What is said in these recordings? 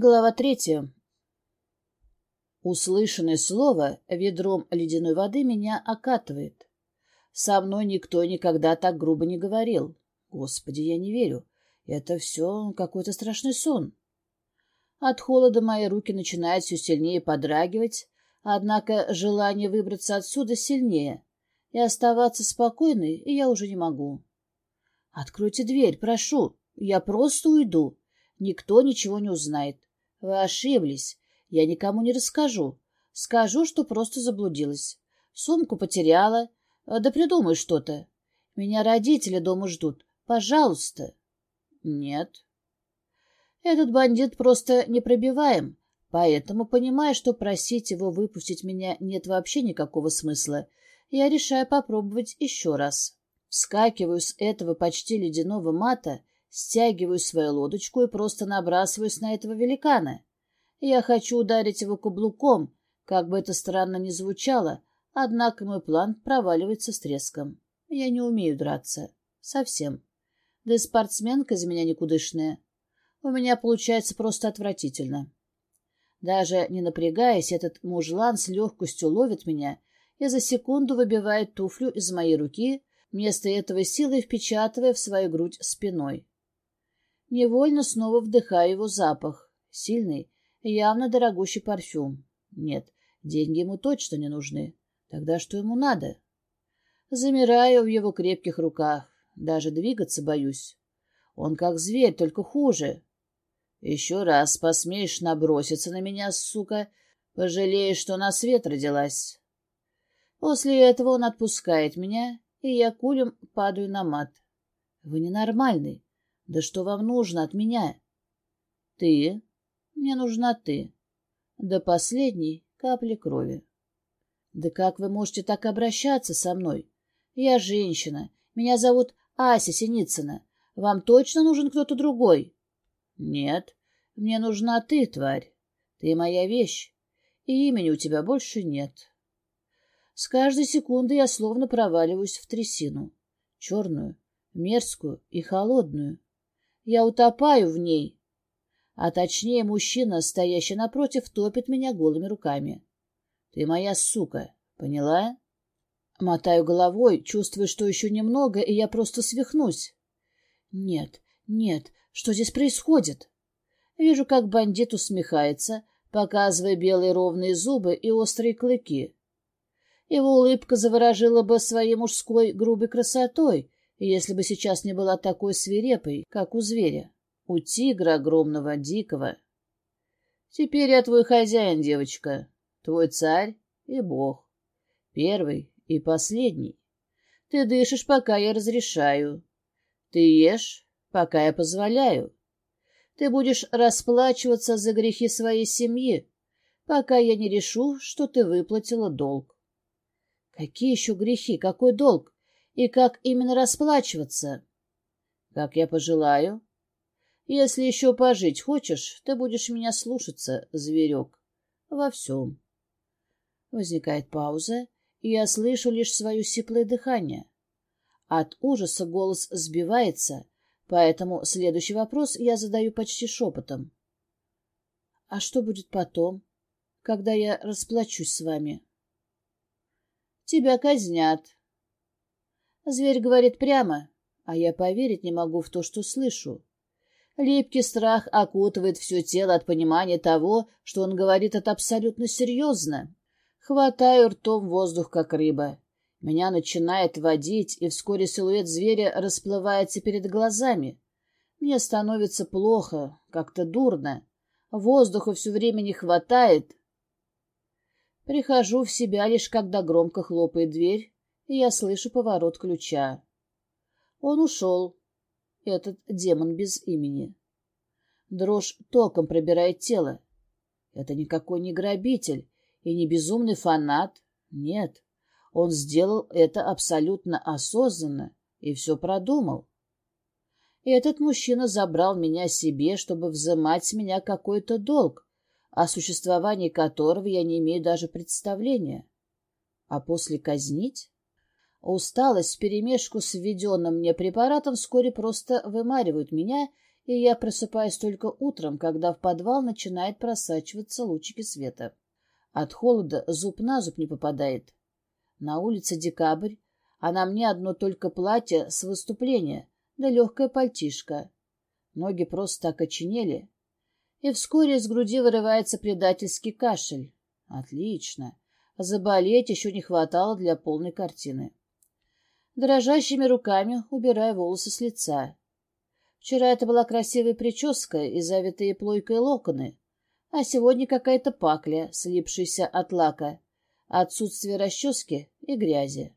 Глава третья. Услышанное слово ведром ледяной воды меня окатывает. Со мной никто никогда так грубо не говорил. Господи, я не верю. Это все какой-то страшный сон. От холода мои руки начинают все сильнее подрагивать, однако желание выбраться отсюда сильнее, и оставаться спокойной я уже не могу. «Откройте дверь, прошу, я просто уйду. Никто ничего не узнает. Вы ошиблись. Я никому не расскажу. Скажу, что просто заблудилась. Сумку потеряла. Да придумай что-то. Меня родители дома ждут. Пожалуйста. Нет. Этот бандит просто непробиваем, поэтому, понимая, что просить его выпустить меня нет вообще никакого смысла, я решаю попробовать еще раз. Вскакиваю с этого почти ледяного мата Стягиваю свою лодочку и просто набрасываюсь на этого великана. Я хочу ударить его каблуком, как бы это странно ни звучало, однако мой план проваливается с треском. Я не умею драться. Совсем. Да и спортсменка из меня никудышная. У меня получается просто отвратительно. Даже не напрягаясь, этот мужлан с легкостью ловит меня и за секунду выбивает туфлю из моей руки, вместо этого силой впечатывая в свою грудь спиной. Невольно снова вдыхаю его запах. Сильный, явно дорогущий парфюм. Нет, деньги ему точно не нужны. Тогда что ему надо? Замираю в его крепких руках. Даже двигаться боюсь. Он как зверь, только хуже. Еще раз посмеешь наброситься на меня, сука, пожалеешь, что на свет родилась. После этого он отпускает меня, и я кулем падаю на мат. Вы ненормальный. Да что вам нужно от меня? Ты. Мне нужна ты. До последней капли крови. Да как вы можете так обращаться со мной? Я женщина. Меня зовут Ася Синицына. Вам точно нужен кто-то другой? Нет. Мне нужна ты, тварь. Ты моя вещь. И имени у тебя больше нет. С каждой секунды я словно проваливаюсь в трясину. Черную, мерзкую и холодную. Я утопаю в ней. А точнее, мужчина, стоящий напротив, топит меня голыми руками. Ты моя сука, поняла? Мотаю головой, чувствую, что еще немного, и я просто свихнусь. Нет, нет, что здесь происходит? Вижу, как бандит усмехается, показывая белые ровные зубы и острые клыки. Его улыбка заворожила бы своей мужской грубой красотой, если бы сейчас не была такой свирепой, как у зверя, у тигра огромного, дикого. Теперь я твой хозяин, девочка, твой царь и бог, первый и последний. Ты дышишь, пока я разрешаю. Ты ешь, пока я позволяю. Ты будешь расплачиваться за грехи своей семьи, пока я не решу, что ты выплатила долг. Какие еще грехи? Какой долг? И как именно расплачиваться. Как я пожелаю. Если еще пожить хочешь, ты будешь меня слушаться, зверек, во всем. Возникает пауза, и я слышу лишь свое сиплое дыхание. От ужаса голос сбивается, поэтому следующий вопрос я задаю почти шепотом. А что будет потом, когда я расплачусь с вами? Тебя казнят, Зверь говорит прямо, а я поверить не могу в то, что слышу. Липкий страх окутывает все тело от понимания того, что он говорит это абсолютно серьезно. Хватаю ртом воздух, как рыба. Меня начинает водить, и вскоре силуэт зверя расплывается перед глазами. Мне становится плохо, как-то дурно. Воздуха все время не хватает. Прихожу в себя лишь когда громко хлопает дверь, я слышу поворот ключа. Он ушел, этот демон без имени. Дрожь током пробирает тело. Это никакой не грабитель и не безумный фанат. Нет, он сделал это абсолютно осознанно и все продумал. Этот мужчина забрал меня себе, чтобы взымать с меня какой-то долг, о существовании которого я не имею даже представления. А после казнить? Усталость вперемешку с введенным мне препаратом вскоре просто вымаривают меня, и я просыпаюсь только утром, когда в подвал начинает просачиваться лучики света. От холода зуб на зуб не попадает. На улице декабрь, а на мне одно только платье с выступления, да легкая пальтишка. Ноги просто окоченели. И вскоре из груди вырывается предательский кашель. Отлично. Заболеть еще не хватало для полной картины. Дрожащими руками убираю волосы с лица. Вчера это была красивая прическа и завитые плойкой локоны, а сегодня какая-то пакля, слипшаяся от лака, отсутствие расчески и грязи.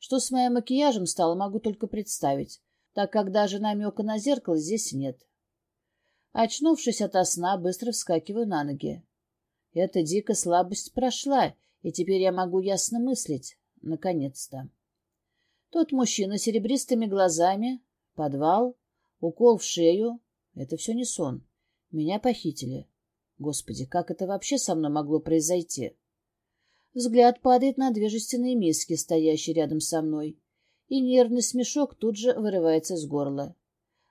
Что с моим макияжем стало, могу только представить, так как даже намека на зеркало здесь нет. Очнувшись ото сна, быстро вскакиваю на ноги. Эта дикая слабость прошла, и теперь я могу ясно мыслить. Наконец-то. Тот мужчина с серебристыми глазами, подвал, укол в шею — это все не сон. Меня похитили. Господи, как это вообще со мной могло произойти? Взгляд падает на две жестяные миски, стоящие рядом со мной, и нервный смешок тут же вырывается из горла.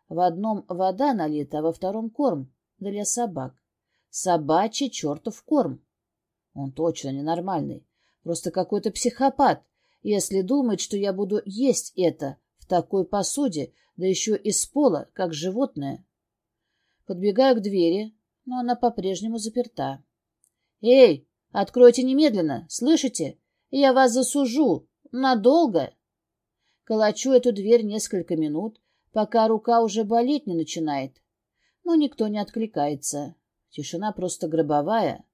В одном вода налита, а во втором корм для собак. Собачий чертов корм. Он точно ненормальный. Просто какой-то психопат, если думает, что я буду есть это в такой посуде, да еще из пола, как животное. Подбегаю к двери, но она по-прежнему заперта. «Эй, откройте немедленно, слышите? Я вас засужу. Надолго!» Колочу эту дверь несколько минут, пока рука уже болеть не начинает. Но никто не откликается. Тишина просто гробовая.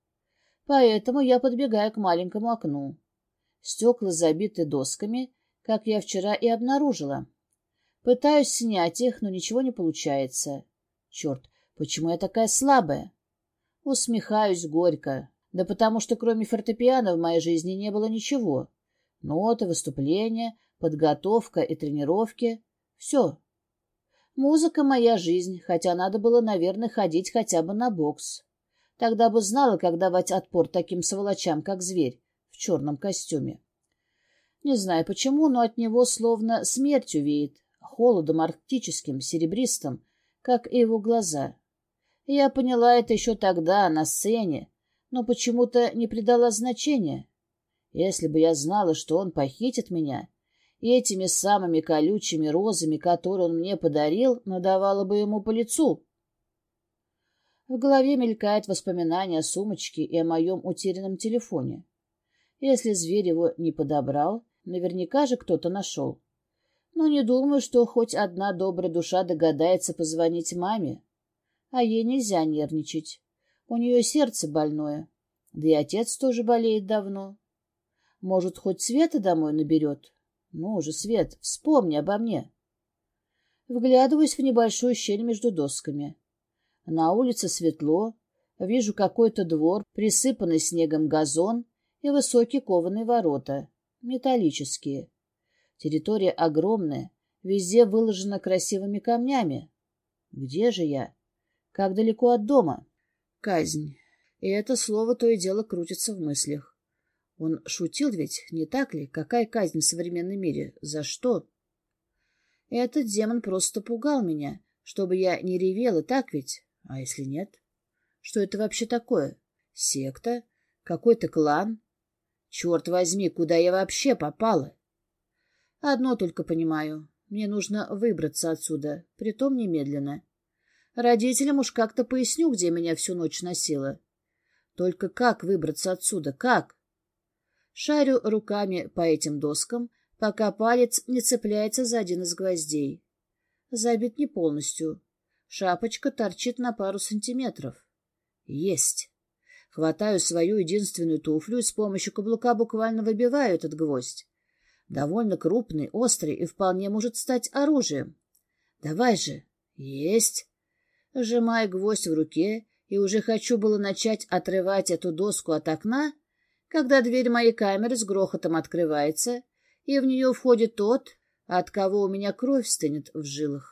Поэтому я подбегаю к маленькому окну. Стекла забиты досками, как я вчера и обнаружила. Пытаюсь снять их, но ничего не получается. Черт, почему я такая слабая? Усмехаюсь горько. Да потому что кроме фортепиано в моей жизни не было ничего. Ноты, выступления, подготовка и тренировки. Все. Музыка — моя жизнь, хотя надо было, наверное, ходить хотя бы на бокс. Тогда бы знала, как давать отпор таким сволочам, как зверь в черном костюме. Не знаю почему, но от него словно смертью веет, холодом арктическим, серебристым, как и его глаза. Я поняла это еще тогда, на сцене, но почему-то не придала значения. Если бы я знала, что он похитит меня, и этими самыми колючими розами, которые он мне подарил, надавала бы ему по лицу. В голове мелькает воспоминание о сумочке и о моем утерянном телефоне. Если зверь его не подобрал, наверняка же кто-то нашел. Но не думаю, что хоть одна добрая душа догадается позвонить маме. А ей нельзя нервничать. У нее сердце больное. Да и отец тоже болеет давно. Может, хоть Света домой наберет? Ну же, Свет, вспомни обо мне. Вглядываюсь в небольшую щель между досками. На улице светло, вижу какой-то двор, присыпанный снегом газон, и высокие кованые ворота, металлические. Территория огромная, везде выложена красивыми камнями. Где же я? Как далеко от дома? Казнь. И это слово то и дело крутится в мыслях. Он шутил ведь, не так ли? Какая казнь в современном мире? За что? Этот демон просто пугал меня, чтобы я не ревела, так ведь? А если нет? Что это вообще такое? Секта? Какой-то клан? Черт возьми, куда я вообще попала? Одно только понимаю. Мне нужно выбраться отсюда, притом немедленно. Родителям уж как-то поясню, где меня всю ночь носило. Только как выбраться отсюда? Как? Шарю руками по этим доскам, пока палец не цепляется за один из гвоздей. Забит не полностью. Шапочка торчит на пару сантиметров. Есть. Хватаю свою единственную туфлю и с помощью каблука буквально выбиваю этот гвоздь. Довольно крупный, острый и вполне может стать оружием. Давай же. Есть. Сжимаю гвоздь в руке и уже хочу было начать отрывать эту доску от окна, когда дверь моей камеры с грохотом открывается, и в нее входит тот, от кого у меня кровь стынет в жилах.